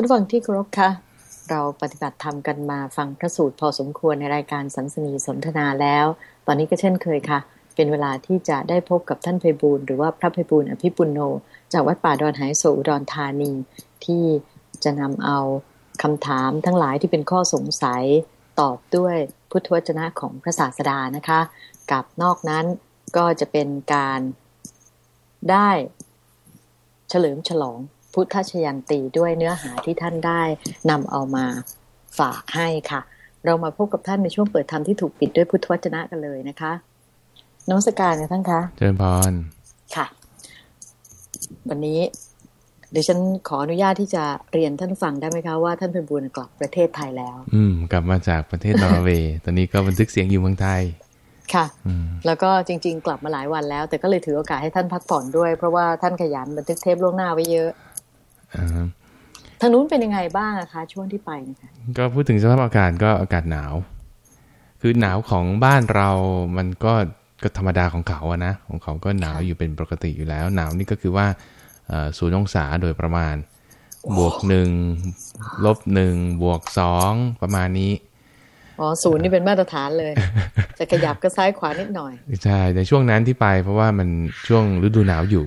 ท่านฟังที่เคารพคะเราปฏิบัติธรรมกันมาฟังพระสูตรพอสมควรในรายการสันสนีสนทนาแล้ว ตอนนี้ก็เช่นเคยค่ะ เป็นเวลาที่จะได้พบกับท่านไพบูลหรือว่าพระไพบูลอภิปุโน จากวัดป่าดอนหายโศอุดรธานี ที่จะนำเอาคำถามทั้งหลายที่เป็นข้อสงสัยตอบด้วยพุทธวจนะของพระศาสดานะคะ กับนอกนั้นก็จะเป็นการได้เฉลิมฉลอง พุทธชยันตีด้วยเนื้อหาที่ท่านได้นำเอามาฝากให้ค่ะ เรามาพบกับท่านในช่วงเปิดธรรมที่ถูกปิดด้วยพุทธวจนะกันเลยนะคะน้องสการนะท่านคะเจริญพรค่ะ วันนี้เดี๋ยวฉันขออนุญาตที่จะเรียนท่านฟังได้ไหมคะว่าท่านเป็นบุญกลับประเทศไทยแล้ว อืม กลับมาจากประเทศนอร์เวย์ตอนนี้ก็บันทึกเสียงอยู่เมืองไทย ค่ะอืมแล้วก็จริง ๆ กลับมาหลายวันแล้ว แต่ก็เลยถือโอกาสให้ท่านพักผ่อนด้วย เพราะว่าท่านขยันบันทึกเทปล่วงหน้าไว้เยอะอ่า ทางนู้นเป็นยังไงบ้างอะคะ ช่วงที่ไปนะคะก็พูดถึงสภาพอากาศก็อากาศหนาว คือหนาวของบ้านเรามันก็ก็ธรรมดาของเขาอะนะของเขาก็หนาวอยู่เป็นปกติอยู่แล้ว หนาวนี่ก็คือว่าเอ่อศูนย์องศาโดยประมาณ บวกหนึ่งลบหนึ่งบวกสองประมาณนี้อ๋อศูนย์นี่เป็นมาตรฐานเลย จะขยับก็ซ้ายขวานิดหน่อย ใช่ในช่วงนั้นที่ไปเพราะว่ามันช่วงฤดูหนาวอยู่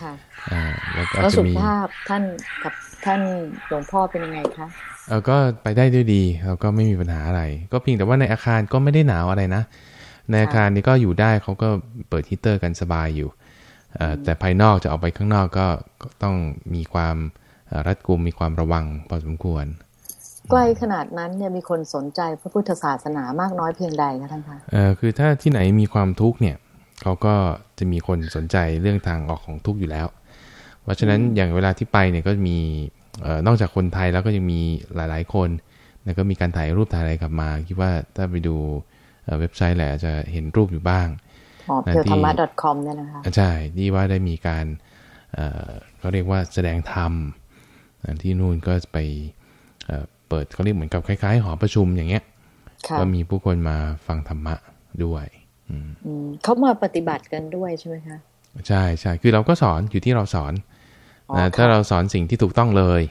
ค่ะอ่าแล้วก็แล้วจะสุขมีภาพท่านกับท่านหลวงพ่อเป็นยังไงคะเออก็ไปได้ด้วยดีเราก็ไม่มีปัญหาอะไร ก็เพียงแต่ว่าในอาคารก็ไม่ได้หนาวอะไรนะ ในอาคารนี้ก็อยู่ได้เขาก็เปิดฮีตเตอร์กันสบายอยู่เอ่อแต่ภายนอกจะออกไปข้างนอกก็ก็ต้องมีความเอ่อรัดกุมมีความระวังพอสมควร ใกล้ขนาดนั้นเนี่ยมีคนสนใจพระพุทธศาสนามากน้อยเพียงใดคะท่านคะเอ่อคือถ้าที่ไหนมีความทุกข์เนี่ย เขาก็จะมีคนสนใจเรื่องทางออกของทุกข์อยู่แล้ว เพราะฉะนั้นอย่างเวลาที่ไปเนี่ยก็มีเอ่อนอกจากคนไทยแล้วก็ยังมีหลาย ๆ คนแล้วก็มีการถ่ายรูปถ่ายอะไรกลับมา คิดว่าถ้าไปดูเอ่อเว็บไซต์แหละจะเห็นรูปอยู่บ้างอ๋อเพียวธรรมะ .com เนี่ยนะคะอะใช่ที่ว่าได้มีการเอ่อเขาเรียกว่าแสดงธรรมอะที่นู่นก็ไปเอ่อเปิดเขาเรียกเหมือนกับคล้ายๆหอประชุมอย่างเงี้ยค่ะก็มีผู้คนมาฟังธรรมะด้วยอืมอืม เขามาปฏิบัติกันด้วยใช่ไหมคะ ใช่ใช่คือเราก็สอนอยู่ที่เราสอนอ๋อนะค่ะถ้าเราสอนสิ่งที่ถูกต้องเลย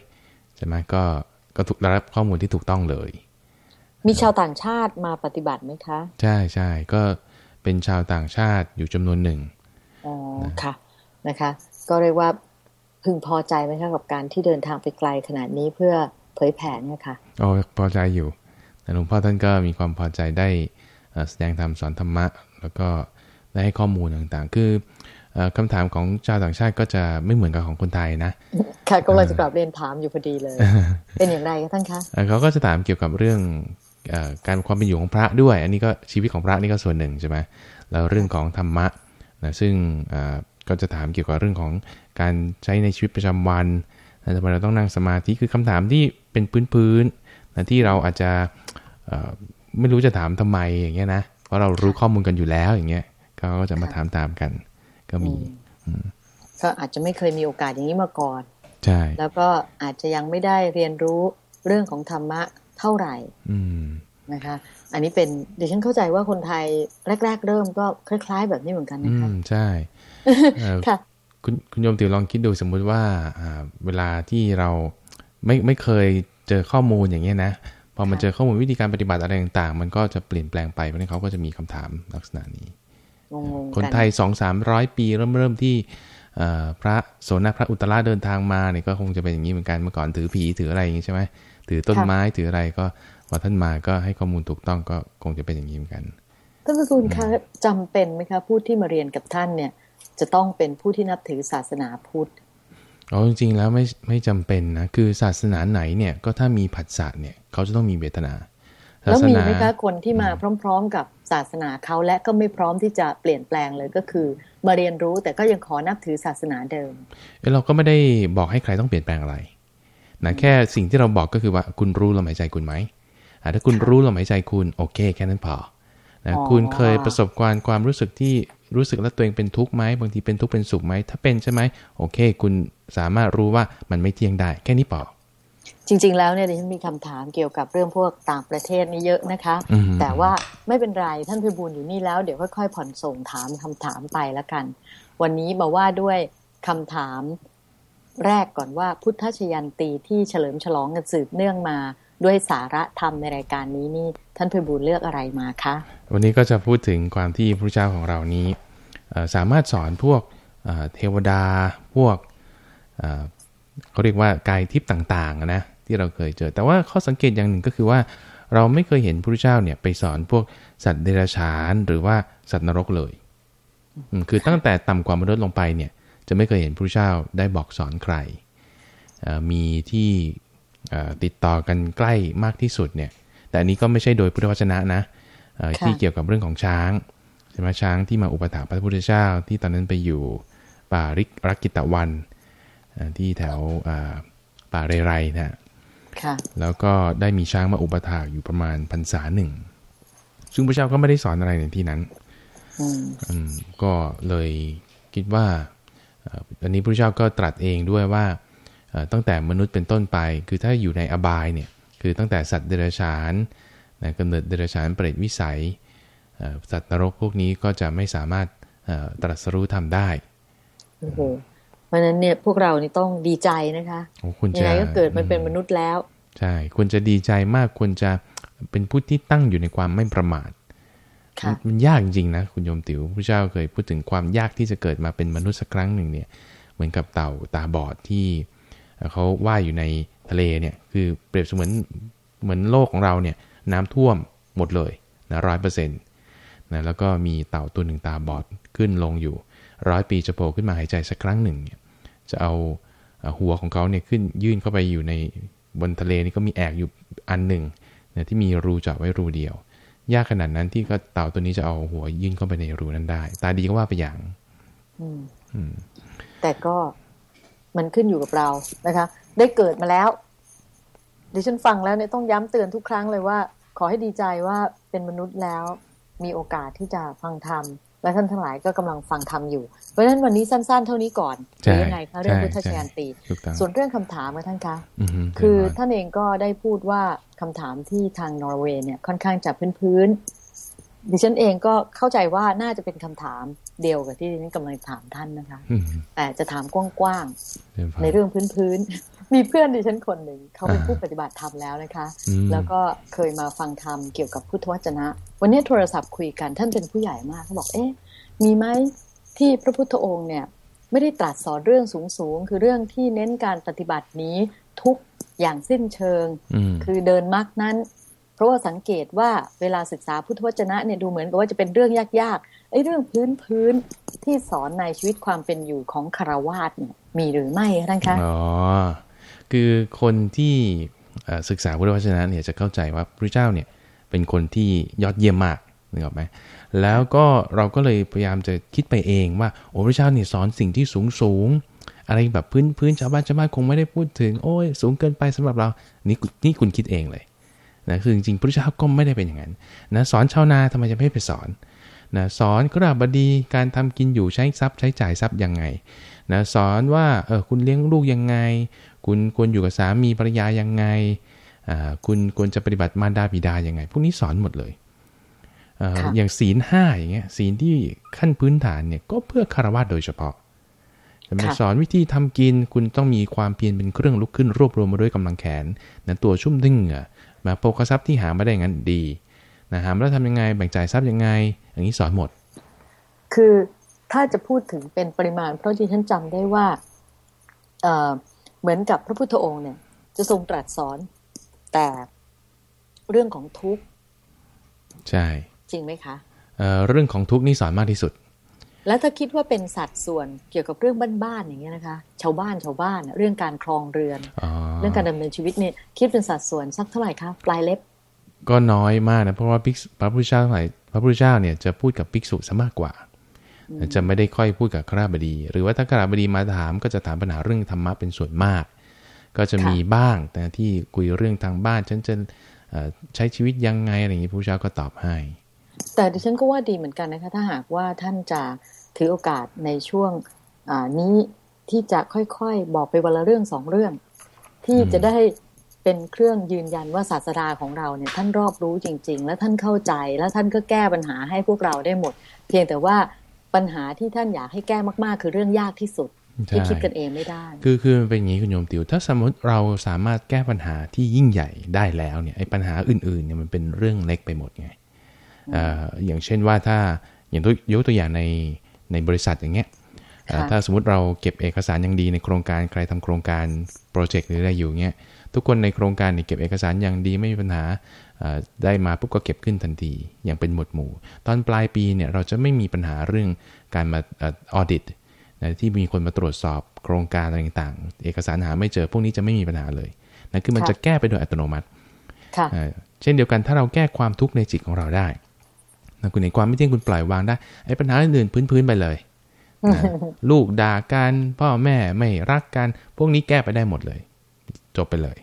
ใช่ไหมก็ก็ถูกได้รับข้อมูลที่ถูกต้องเลย มีชาวต่างชาติมาปฏิบัติไหมคะ ใช่ใช่ก็เป็นชาวต่างชาติอยู่จำนวนหนึ่งอ๋อค่ะนะคะ ก็เรียกว่าพึงพอใจไหมคะกับการที่เดินทางไปไกลขนาดนี้เพื่อเผยแผ่เนี่ยค่ะโอ้พอใจอยู่แต่หลวงพ่อท่านก็มีความพอใจได้เอ่อแสดงธรรมสอนธรรมะ แล้วก็ได้ให้ข้อมูลต่างๆ คือเอ่อคำถามของชาวต่างชาติก็จะไม่เหมือนกับของคนไทยนะ ค่ะก็เลยจะกลับเรียนถามอยู่พอดีเลย เป็นอย่างไรคะท่านคะเอ่อเขาก็จะถามเกี่ยวกับเรื่องเอ่อการความเป็นอยู่ของพระด้วย อันนี้ก็ชีวิตของพระนี่ก็ส่วนหนึ่งใช่ไหมแล้วเรื่องของธรรมะนะซึ่งเอ่อก็จะถามเกี่ยวกับเรื่องของการใช้ในชีวิตประจำวันนะทำไมเราต้องนั่งสมาธิคือคำถามที่เป็นพื้นๆนะที่เราอาจจะเอ่อไม่รู้จะถามทำไมอย่างเงี้ยนะ เพราะเรารู้ข้อมูลกันอยู่แล้วอย่างเงี้ยเขาก็จะมาถามตามกัน ก็มีก็อาจจะไม่เคยมีโอกาสอย่างนี้มาก่อนใช่แล้วก็อาจจะยังไม่ได้เรียนรู้เรื่องของธรรมะเท่าไหร่ อืมนะคะ อันนี้เป็นเดี๋ยวฉันเข้าใจว่าคนไทยแรก ๆ เริ่มก็คล้าย ๆ แบบนี้เหมือนกันอืนะคะมใช่เอ่อค่ะคุณคุณโยมติวลองคิดดูสมมุติว่าอ่าเวลาที่เราไม่ไม่เคยเจอข้อมูลอย่างเงี้ยนะ พอมันค่ะเจอข้อมูลวิธีการปฏิบัติอะไรต่างๆ มันก็จะเปลี่ยนแปลงไปเพราะฉะนั้นเขาก็จะมีคำถามลักษณะนี้งงๆคนกันไทยสองสามร้อยปีเริ่มเริ่มที่เอ่อพระโสนพระอุตระเดินทางมาเนี่ยก็คงจะเป็นอย่างนี้เหมือนกันเมื่อก่อนถือผีถืออะไรอย่างนี้ใช่ไหมถือต้นไม้ถืออะไรก็พอท่านมาก็ให้ข้อมูลถูกต้องก็คงจะเป็นอย่างนี้เหมือนกันท่านพระคุณคะจำเป็นไหมคะผู้ที่มาเรียนกับท่านเนี่ย จะต้องเป็นผู้ที่นับถือศาสนาพุทธ อ๋อจริงๆแล้วไม่ไม่จำเป็นนะ คือศาสนาไหนเนี่ยก็ถ้ามีผัสสะเนี่ยเขาจะต้องมีเวทนาศาแล้วสมีนาไหมคะคนที่มาพร้อม ๆ กับศาสนาเขาและก็ไม่พร้อมที่จะเปลี่ยนแปลงเลยก็คือ มาเรียนรู้แต่ก็ยังขอนับถือศาสนาเดิมเอ้ยเราก็ไม่ได้บอกให้ใครต้องเปลี่ยนแปลงอะไรนะแค่สิ่งที่เราบอกก็คือว่าคุณรู้ลมหายใจคุณไหมอะถ้าคุณค่ะรู้ลมหายใจคุณโอเค แค่นั้นพอ นะอ๋อคุณเคยประสบการณ์ความรู้สึกที่รู้สึกแล้วตัวเองเป็นทุกข์ไหมบางทีเป็นทุกข์เป็นสุขไหมถ้าเป็นใช่ไหมโอเค คุณสามารถรู้ว่ามันไม่เที่ยงได้ แค่นี้พอจริง ๆ แล้วเนี่ยดิฉันมีคำถามเกี่ยวกับเรื่องพวกต่างประเทศนี่เยอะนะคะอืมแต่ว่าไม่เป็นไรท่านพิบูลอยู่นี่แล้วเดี๋ยวค่อยๆผ่อนส่งถามคำถามไปแล้วกัน วันนี้มาว่าด้วยคำถามแรกก่อนว่าพุทธชยันตีที่เฉลิมฉลองกันสืบเนื่องมา ด้วยสาระธรรมในรายการนี้นี่ท่านเพบูลเลือกอะไรมาคะ วันนี้ก็จะพูดถึงความที่พระเจ้าของเรานี้สามารถสอนพวกเทวดาพวกเขาเรียกว่ากายทิพย์ต่างๆนะที่เราเคยเจอ แต่ว่าข้อสังเกตอย่างหนึ่งก็คือว่า เราไม่เคยเห็นพระเจ้าเนี่ยไปสอนพวกสัตว์เดรัจฉานหรือว่าสัตว์นรกเลยคือตั้งแต่ต่ำกว่ามนุษย์ลงไปเนี่ยจะไม่เคยเห็นพระเจ้าได้บอกสอนใครมีที่ ติดต่อกันใกล้มากที่สุดเนี่ย แต่อันนี้ก็ไม่ใช่โดยพุทธวจนะนะที่เกี่ยวกับเรื่องของช้างใช่ไหมช้างที่มาอุปถัมภ์พระพุทธเจ้าที่ตอนนั้นไปอยู่ป่าริกรักกิตวันที่แถวป่าเรไรนะแล้วก็ได้มีช้างมาอุปถากอยู่ประมาณพรรษาหนึ่ง ซึ่งพระเจ้าก็ไม่ได้สอนอะไรในที่นั้นก็เลยคิดว่า อันนี้พระเจ้าก็ตรัสเองด้วยว่า ตั้งแต่มนุษย์เป็นต้นไป คือถ้าอยู่ในอบายเนี่ยคือตั้งแต่สัตว์เดรัจฉานกำเนิดเดรัจฉานเปรตวิสัยสัตว์นรกพวกนี้ก็จะไม่สามารถตรัสรู้ทำได้โอ้โหเพราะนั้นเนี่ยพวกเรานี่ต้องดีใจนะคะยังไงก็เกิดมันเป็นมนุษย์แล้ว ใช่ควรจะดีใจมากควรจะเป็นผู้ที่ตั้งอยู่ในความไม่ประมาทมันยากจริงนะคุณโยมติ๋วพระเจ้าเคยพูดถึงความยากที่จะเกิดมาเป็นมนุษย์สักครั้งหนึ่งเนี่ย เหมือนกับเต่าตาบอดที่ เขาว่ายอยู่ในทะเลเนี่ยคือเปรียบเสมือนเหมือนโลกของเราเนี่ยน้ำท่วมหมดเลยนะร้อยเปอร์เซ็นต์นะแล้วก็มีเต่าตัวหนึ่งตาบอดขึ้นลงอยู่ร้อยปีจะโผล่ขึ้นมาหายใจสักครั้งหนึ่งเนี่ยจะเอาหัวของเขาเนี่ยขึ้นยื่นเข้าไปอยู่ในบนทะเลนี่ก็มีแอกอยู่อันหนึ่งนะที่มีรูเจาะไว้รูเดียว ยากขนาดนั้นที่ก็เต่าตัวนี้จะเอาหัวยื่นเข้าไปในรูนั้นได้ ตาดีก็ว่าไปอย่างอืมแต่ก็ มันขึ้นอยู่กับเรานะคะ ได้เกิดมาแล้วดิฉันฟังแล้วเนี่ยต้องย้ำเตือนทุกครั้งเลยว่า ขอให้ดีใจว่าเป็นมนุษย์แล้วมีโอกาสที่จะฟังธรรมและท่านทั้งหลายก็กำลังฟังธรรมอยู่ เพราะฉะนั้นวันนี้สั้นๆ เท่านี้ก่อนหรือยังไงคะเรื่องพุทธชยานตี ส่วนเรื่องคำถามท่านคะ คือท่านเองก็ได้พูดว่าคำถามที่ทางนอร์เวย์เนี่ยค่อนข้างจะพื้นๆ ดิฉันเองก็เข้าใจว่าน่าจะเป็นคำถามเดียวกับที่ดิฉันกำลังถามท่านนะคะ แต่จะถามกว้างๆในเรื่องพื้นๆ มีเพื่อนดิฉันคนหนึ่งเขาเป็นผู้ปฏิบัติธรรมแล้วนะคะ แล้วก็เคยมาฟังธรรมเกี่ยวกับพุทธวจนะ วันนี้โทรศัพท์คุยกันท่านเป็นผู้ใหญ่มากเขาบอกเอ๊ะมีไหมที่พระพุทธองค์เนี่ย ไม่ได้ตรัสสอนเรื่องสูงๆ คือเรื่องที่เน้นการปฏิบัตินี้ทุกอย่างสิ้นเชิง คือเดินมรรคนั้น เพราะว่าสังเกตว่าเวลาศึกษาพุทธวจนะเนี่ยดูเหมือนกับว่าจะเป็นเรื่องยากๆไอ้เรื่องพื้นพื้นที่สอนในชีวิตความเป็นอยู่ของคารวาสเนี่ยมีหรือไม่ท่านคะอ๋อคือคนที่ศึกษาพุทธวจนะเนี่ยจะเข้าใจว่าพระเจ้าเนี่ยเป็นคนที่ยอดเยี่ยมมากนึกออกไหมแล้วก็เราก็เลยพยายามจะคิดไปเองว่าโอ้พระเจ้าเนี่ยสอนสิ่งที่สูงสูงอะไรแบบพื้นพื้นชาวบ้านชาวบ้านคงไม่ได้พูดถึง โอ้ยสูงเกินไปสำหรับเรา นี่นี่คุณคิดเองเลย นะคือจริงๆพระเจ้าก็ไม่ได้เป็นอย่างนั้นนะสอนชาวนาทำไมจะไม่ไปสอนนะสอนกราบดีการทำกินอยู่ใช้ทรัพย์ใช้จ่ายทรัพย์ยังไงนะสอนว่าเออคุณเลี้ยงลูกยังไง คุณควรอยู่กับสามีภรรยายังไงอ่าคุณควรจะปฏิบัติมารดาบิดายังไง พวกนี้สอนหมดเลยอย่างศีลห้าอย่างเงี้ยศีลที่ขั้นพื้นฐานเนี่ยก็เพื่อคารวะโดยเฉพาะ จะมาสอนวิธีทำกินคุณต้องมีความเพียรเป็นเครื่องลุกขึ้นรวบรวมมาด้วยกำลังแขนนะตัวชุ่มดึงเหงื่อมาโปกทรัพย์ที่หามาได้งั้นดีนะหาแล้วทำยังไงแบ่งจ่ายทรัพย์ยังไง อย่างนี้สอนหมด คือถ้าจะพูดถึงเป็นปริมาณ เพราะที่ฉันจำได้ว่าเเหมือนกับพระพุทธองค์เนี่ย จะทรงตรัสสอนแต่เรื่องของทุกข์ใช่ จริงไหมคะเเรื่องของทุกนี่สอนมากที่สุด แล้วถ้าคิดว่าเป็นสัดส่วนเกี่ยวกับเรื่องบ้านๆอย่างเงี้ยนะคะ ชาวบ้านชาวบ้านเรื่องการครองเรือน เรื่องการดำเนินชีวิตเนี่ยคิดเป็นสัดส่วนสักเท่าไหร่คะปลายเล็บ ก็น้อยมากนะเพราะว่าพระพุทธเจ้าทั้งหลายพระพุทธเจ้าเนี่ยจะพูดกับภิกษุซะมากกว่า จะไม่ได้ค่อยพูดกับข้าราบดี หรือว่าถ้าข้าราบดีมาถามก็จะถามปัญหาเรื่องธรรมะเป็นส่วนมาก ก็จะมีบ้างแต่ที่คุยเรื่องทางบ้านฉันจะใช้ชีวิตยังไงอะไรอย่างนี้พระเจ้าก็ตอบให้แต่ดิฉันก็ว่าดีเหมือนกันนะคะ ถ้าหากว่าท่านจะ ถือโอกาสในช่วงนี้ที่จะค่อยๆ บอกไปวันละเรื่องสองเรื่อง ที่จะได้เป็นเครื่องยืนยันว่าศาสดาของเราเนี่ยท่านรอบรู้จริง ๆ และท่านเข้าใจแล้วท่านก็แก้ปัญหาให้พวกเราได้หมด เพียงแต่ว่าปัญหาที่ท่านอยากให้แก้มากๆ คือเรื่องยากที่สุดใช่ที่คิดกันเองไม่ได้ คือคือมันเป็นอย่างนี้คุณโยมติว ถ้าสมมติเราสามารถแก้ปัญหาที่ยิ่งใหญ่ได้แล้วเนี่ยไอ้ปัญหาอื่นๆเนี่ยมันเป็นเรื่องเล็กไปหมดไงเอ่ออย่างเช่นว่าถ้าอย่างตัวยกตัวอย่างใน ในบริษัทอย่างเงี้ยเอ่อค่ะถ้าสมมติเราเก็บเอกสารอย่างดีในโครงการใครทำโครงการโปรเจกต์หรืออะไรอยู่เงี้ยทุกคนในโครงการเนี่ยเก็บเอกสารอย่างดีไม่มีปัญหาเอ่อได้มาปุ๊บก็เก็บขึ้นทันทีอย่างเป็นหมวดหมู่ ตอนปลายปีเนี่ยเราจะไม่มีปัญหาเรื่องการมาออดิตนะที่มีคนมาตรวจสอบโครงการอะไรต่างๆ เอกสารหาไม่เจอพวกนี้จะไม่มีปัญหาเลยนะคือมันค่ะจะแก้ไปโดยอัตโนมัติค่ะอ่าเช่นเดียวกันถ้าเราแก้ความทุกข์ในจิตของเราได้นะ คุณเห็นความไม่เที่ยงคุณปล่อยวางได้ไอ้ปัญหาอื่นๆพื้นๆไปเลยนะลูกด่ากันพ่อแม่ไม่รักกัน พวกนี้แก้ไปได้หมดเลย จบไปเลย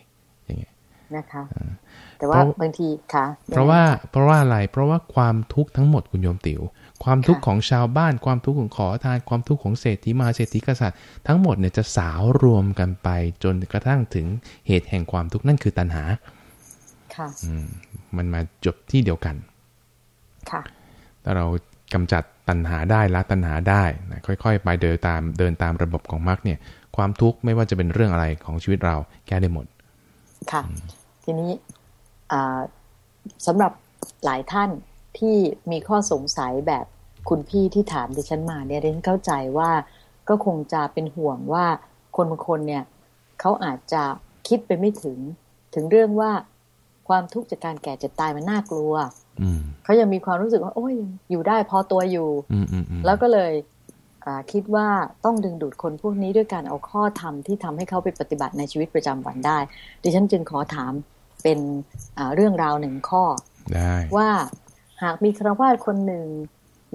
อย่างเงี้ยนะคะแต่ว่าเพราะบางทีค่ะ เพราะว่าเพราะว่าอะไร เพราะว่าความทุกข์ทั้งหมดคุณโยมติ๋วความทุกข์ของชาวบ้าน ความทุกข์ของขอทาน ความทุกข์ของเศรษฐีมหาเศรษฐีกษัตริย์ ทั้งหมดเนี่ยจะสาวรวมกันไป จนกระทั่งถึงเหตุแห่งความทุกข์นั่นคือตัณหา ค่ะอืมมันมาจบที่เดียวกัน ค่ะถ้าเรากำจัดตัณหาได้ละตัณหาได้นะค่อยๆ ไปเดินตามเดินตามระบบของมรรคเนี่ย ความทุกข์ไม่ว่าจะเป็นเรื่องอะไรของชีวิตเราแก้ได้หมด ค่ะ ทีนี้อ่าสำหรับหลายท่านที่มีข้อสงสัยแบบคุณพี่ที่ถามดิฉันมาเนี่ยดิฉันเข้าใจว่าก็คงจะเป็นห่วงว่าคนบางคนเนี่ยเขาอาจจะคิดไปไม่ถึงถึงเรื่องว่าความทุกข์จากการแก่เจ็บตายมันน่ากลัวอืม เขายังมีความรู้สึกว่า โอ้ยอยู่ได้พอตัวอยู่อืมอืมอืมแล้วก็เลยอ่าคิดว่าต้องดึงดูดคนพวกนี้ด้วยการเอาข้อธรรมที่ทำให้เขาไปปฏิบัติในชีวิตประจำวันได้ ดิฉันจึงขอถามเป็นอ่าเรื่องราวหนึ่งข้อได้ว่าหากมีครวาสคนหนึ่ง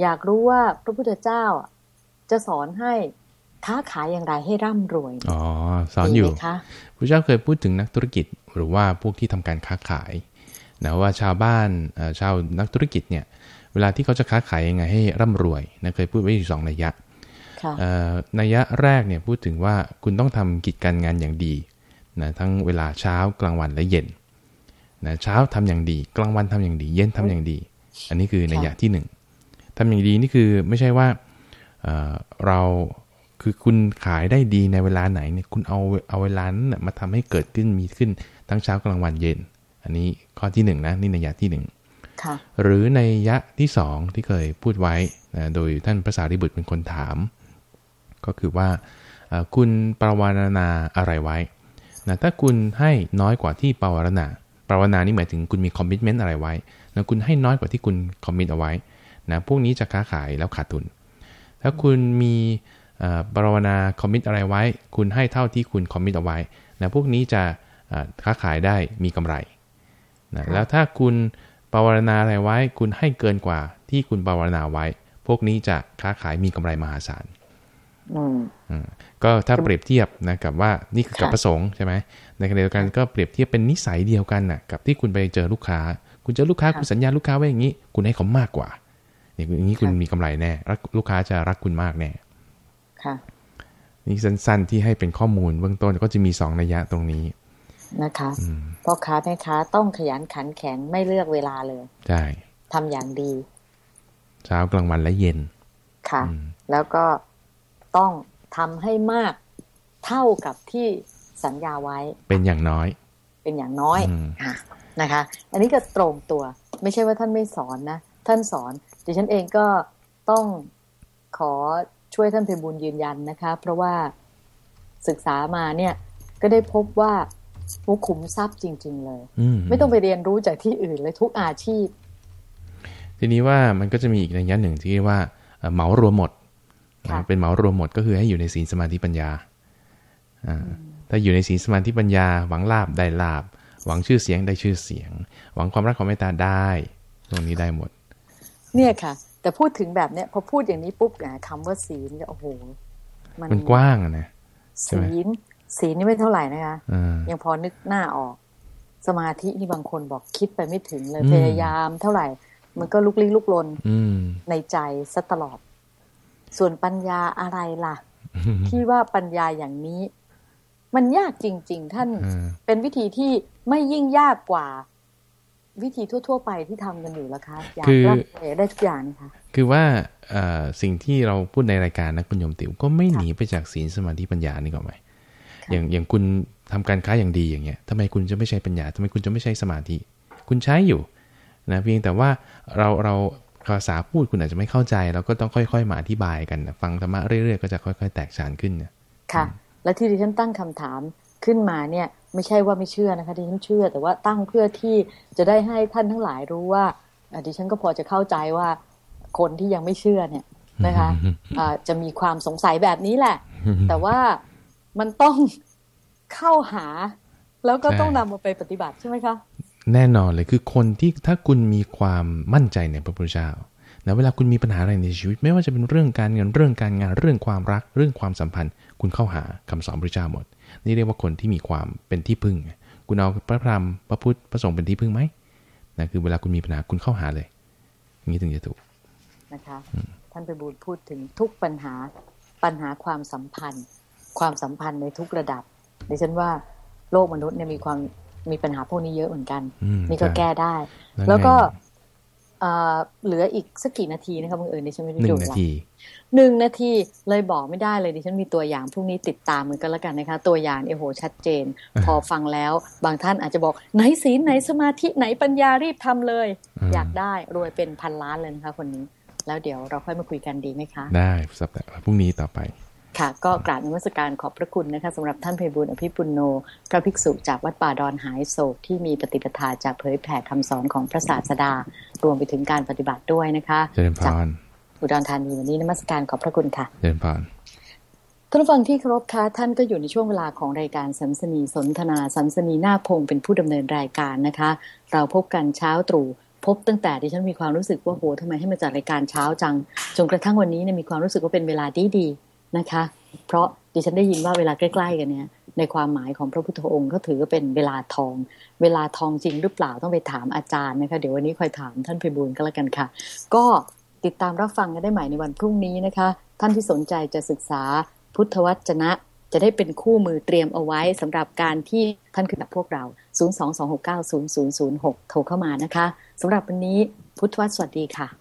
อยากรู้ว่าพระพุทธเจ้าจะสอนให้ค้าขายอย่างไรให้ร่ำรวย อ๋อ สอนอยู่ดีไหมคะพระเจ้าเคยพูดถึงนักธุรกิจหรือว่าพวกที่ทำการค้าขาย นะว่าชาวบ้านเอ่อชาวนักธุรกิจเนี่ยเวลาที่เขาจะค้าขายยังไงให้ร่ำรวยนะเคยพูดไว้อยู่สองนัยยะค่ะเอ่อนัยยะแรกเนี่ยพูดถึงว่าคุณต้องทำกิจการงานอย่างดีนะทั้งเวลาเช้ากลางวันและเย็นนะเช้าทำอย่างดี กลางวันทำอย่างดี เย็นทำอย่างดี อันนี้คือนัยยะที่หนึ่งทำอย่างดีนี่คือไม่ใช่ว่าเอ่อเราคือคุณขายได้ดีในเวลาไหนเนี่ยคุณเอาเอาเวลานั้นนะมาทำให้เกิดขึ้นมีขึ้นทั้งเช้ากลางวันเย็น อันนี้ข้อที่หนึ่งนะนี่นัยยะที่หนึ่งค่ะหรือในยะที่สองที่เคยพูดไว้นะโดยท่านพระสารีบุตรเป็นคนถาม ก็คือว่าเอ่อคุณปราวารณาอะไรไว้นะถ้าคุณให้น้อยกว่าที่ปราวารณาปราวารณานี่หมายถึงคุณมีคอมมิชเมนต์อะไรไว้นะคุณให้น้อยกว่าที่คุณคอมมิตเอาไว้นะพวกนี้จะค้าขายแล้วขาดทุน ถ้าคุณมีเอ่อปราวนาคอมมิตอะไรไว้ คุณให้เท่าที่คุณคอมมิตเอาไว้นะพวกนี้จะเอ่อค้าขายได้มีกำไร นะแล้วถ้าคุณปราวนาอะไรไว้ คุณให้เกินกว่าที่คุณปราวนาไว้ พวกนี้จะค้าขายมีกำไรมหาศาลอืมอืมก็ถ้าเปรียบเทียบนะกับว่านี่คือกับค่ะประสงค์ใช่ไหมในขณะเดียวกันก็เปรียบเทียบเป็นนิสัยเดียวกันน่ะกับที่คุณไปเจอลูกค้า คุณเจอลูกค้าคุณสัญญาลูกค้าไว้อย่างนี้ คุณให้เขามากกว่าเนี่ยอย่างนี้คุณมีกำไรแน่รักลูกค้าจะรักคุณมากแน่ค่ะนี่สั้นๆที่ให้เป็นข้อมูลเบื้องต้นก็จะมีสองนัยยะตรงนี้ นะคะอืมพ่อค้าแม่ค้าต้องขยันขันแข็งไม่เลือกเวลาเลยใช่ทำอย่างดี เช้ากลางวันและเย็น ค่ะอืมแล้วก็ต้องทำให้มากเท่ากับที่สัญญาไว้ เป็นอย่างน้อย เป็นอย่างน้อยอืมค่ะนะคะ อันนี้ก็ตรงตัว ไม่ใช่ว่าท่านไม่สอนนะ ท่านสอน ดิฉันเองก็ต้องขอช่วยท่านเพบุญยืนยันนะคะ เพราะว่าศึกษามาเนี่ย ก็ได้พบว่า มุขุมทรัพย์จริง ๆ เลยอืมไม่ต้องไปเรียนรู้จากที่อื่นเลยทุกอาชีพ ทีนี้ว่ามันก็จะมีอีกนัยยะหนึ่งที่ว่าเอ่อเหมารวมหมดค่ะนะเป็นเหมารวมหมดก็คือให้อยู่ในศีลสมาธิปัญญาอ่าถ้าอยู่ในศีลสมาธิปัญญา หวังลาบได้ลาบ หวังชื่อเสียงได้ชื่อเสียง หวังความรักความเมตตาได้ตรงนี้ได้หมด เนี่ยค่ะ แต่พูดถึงแบบเนี้ยพอพูดอย่างนี้ปุ๊บอะคำว่าศีลเนี่ยโอ้โหมันกว้างอะนะใช่ไหมศีล ศีลนี่ไม่เท่าไหร่นะคะอ่ายังพอนึกหน้าออก สมาธินี่บางคนบอกคิดไปไม่ถึงเลยอืมพยายาม เท่าไหร่ มันก็ลุกลี้ลุกลนอืมในใจซะตลอด ส่วนปัญญาอะไรล่ะ ที่ว่าปัญญาอย่างนี้ มันยากจริง ๆ ท่านอ่าเป็นวิธีที่ไม่ยิ่งยากกว่าวิธีทั่ว ๆ ไปที่ทำกันอยู่แล้วคะอยากคือรับได้ทุกอย่างนะคะคือว่าเอ่อสิ่งที่เราพูดในรายการนะคุณโยมติ๋วก็ไม่หนีไปจากศีลสมาธิปัญญานี่ก็ไหมค่ะ อย่างอย่างคุณทำการค้าอย่างดีอย่างเงี้ยทำไมคุณจะไม่ใช้ปัญญาทำไมคุณจะไม่ใช้สมาธิ คุณใช้อยู่นะเพียงแต่ว่าเราเราภาษาพูดคุณอาจจะไม่เข้าใจ เราก็ต้องค่อย ๆ มาอธิบายกันนะฟังธรรมะเรื่อยๆก็จะค่อยๆ แตกฉานขึ้นเนี่ยค่ะ และที่ดิฉันตั้งคำถามขึ้นมาเนี่ยไม่ใช่ว่าไม่เชื่อนะคะดิฉันเชื่อ แต่ว่าตั้งเพื่อที่จะได้ให้ท่านทั้งหลายรู้ว่าอะดิฉันก็พอจะเข้าใจว่าคนที่ยังไม่เชื่อเนี่ยนะคะอ่าจะมีความสงสัยแบบนี้แหละ แต่ว่า มันต้องเข้าหา แล้วก็ใช่ต้องนำมาไปปฏิบัติใช่ไหมคะ แน่นอนเลยคือคนที่ถ้าคุณมีความมั่นใจในพระพุทธเจ้านะเวลาคุณมีปัญหาอะไรในชีวิต ไม่ว่าจะเป็นเรื่องการเงินเรื่องการงานเรื่องความรักเรื่องความสัมพันธ์ คุณเข้าหาคำสอนพระพุทธเจ้าหมด นี่เรียกว่าคนที่มีความเป็นที่พึ่ง คุณเอาพระธรรมพระพุทธพระสงฆ์เป็นที่พึ่งไหมนะคือเวลาคุณมีปัญหาคุณเข้าหาเลยอย่างนี้ถึงจะถูกนะคะท่านไปบูลย์พูดถึงทุกปัญหาปัญหาความสัมพันธ์ ความสัมพันธ์ในทุกระดับดิฉันว่าโลกมนุษย์เนี่ยมีความมีปัญหาพวกนี้เยอะเหมือนกันอืมนี่ก็ใช่แก้ได้ แล้วแล้วก็ไงเอ่อเหลืออีกสักกี่นาทีนะคะบังเอิญดิฉันไม่ได้หนึ่ดูงเวนาลาทีหนึ่งนาทีเลยบอกไม่ได้เลยดิฉันมีตัวอย่างพรุ่งนี้ติดตามเหมือนกันแล้วกันนะคะ ตัวอย่างเนี่ยโหชัดเจน พอฟังแล้วบางท่านอาจจะบอกไหนศีลไหนสมาธิไหนปัญญารีบทำเลยอืมอยากได้รวยเป็นพันล้านเลยนะคะคนนี้ แล้วเดี๋ยวเราค่อยมาคุยกันดีไหมคะ ได้สัปดาห์พรุ่งนี้ต่อไป ค่ะ ก็กราบนมัสการขอบพระคุณนะคะสำหรับท่านเพบุญอภิปุโน พระภิกษุจากวัดป่าดอนหายโศกที่มีปฏิปทาจากเผยแผ่คำสอนของพระศาสดา รวมไปถึงการปฏิบัติด้วยนะคะเจริญพจากรอุดรธานีวันนี้นมัสการขอบพระคุณค่ะเจริญพรท่านผู้ฟังที่เคารพคะท่านก็อยู่ในช่วงเวลาของรายการสัมสนีสนทนาสัมสนีนาคพงศ์เป็นผู้ดำเนินรายการนะคะ เราพบกันเช้าตรู่พบตั้งแต่ดิฉันมีความรู้สึกว่าโหทำไมให้มาจัดรายการเช้าจัง จนกระทั่งวันนี้เนี่ยมีความรู้สึกว่าเป็นเวลาดีดีๆ นะคะ เพราะดิฉันได้ยินว่าเวลาใกล้ๆกันเนี่ยในความหมายของพระพุทธองค์ก็ถือว่าเป็นเวลาทอง เวลาทองจริงหรือเปล่าต้องไปถามอาจารย์นะคะ เดี๋ยววันนี้คอยถามท่านไพบูลย์ก็แล้วกันค่ะ ก็ติดตามรับฟังกันได้ใหม่ในวันพรุ่งนี้นะคะ ท่านที่สนใจจะศึกษาพุทธวจนะ จะได้เป็นคู่มือเตรียมเอาไว้สำหรับการที่ท่านคือกับพวกเรา 022690006 โทรเข้ามานะคะสำหรับวันนี้พุทธวสวัสดีค่ะ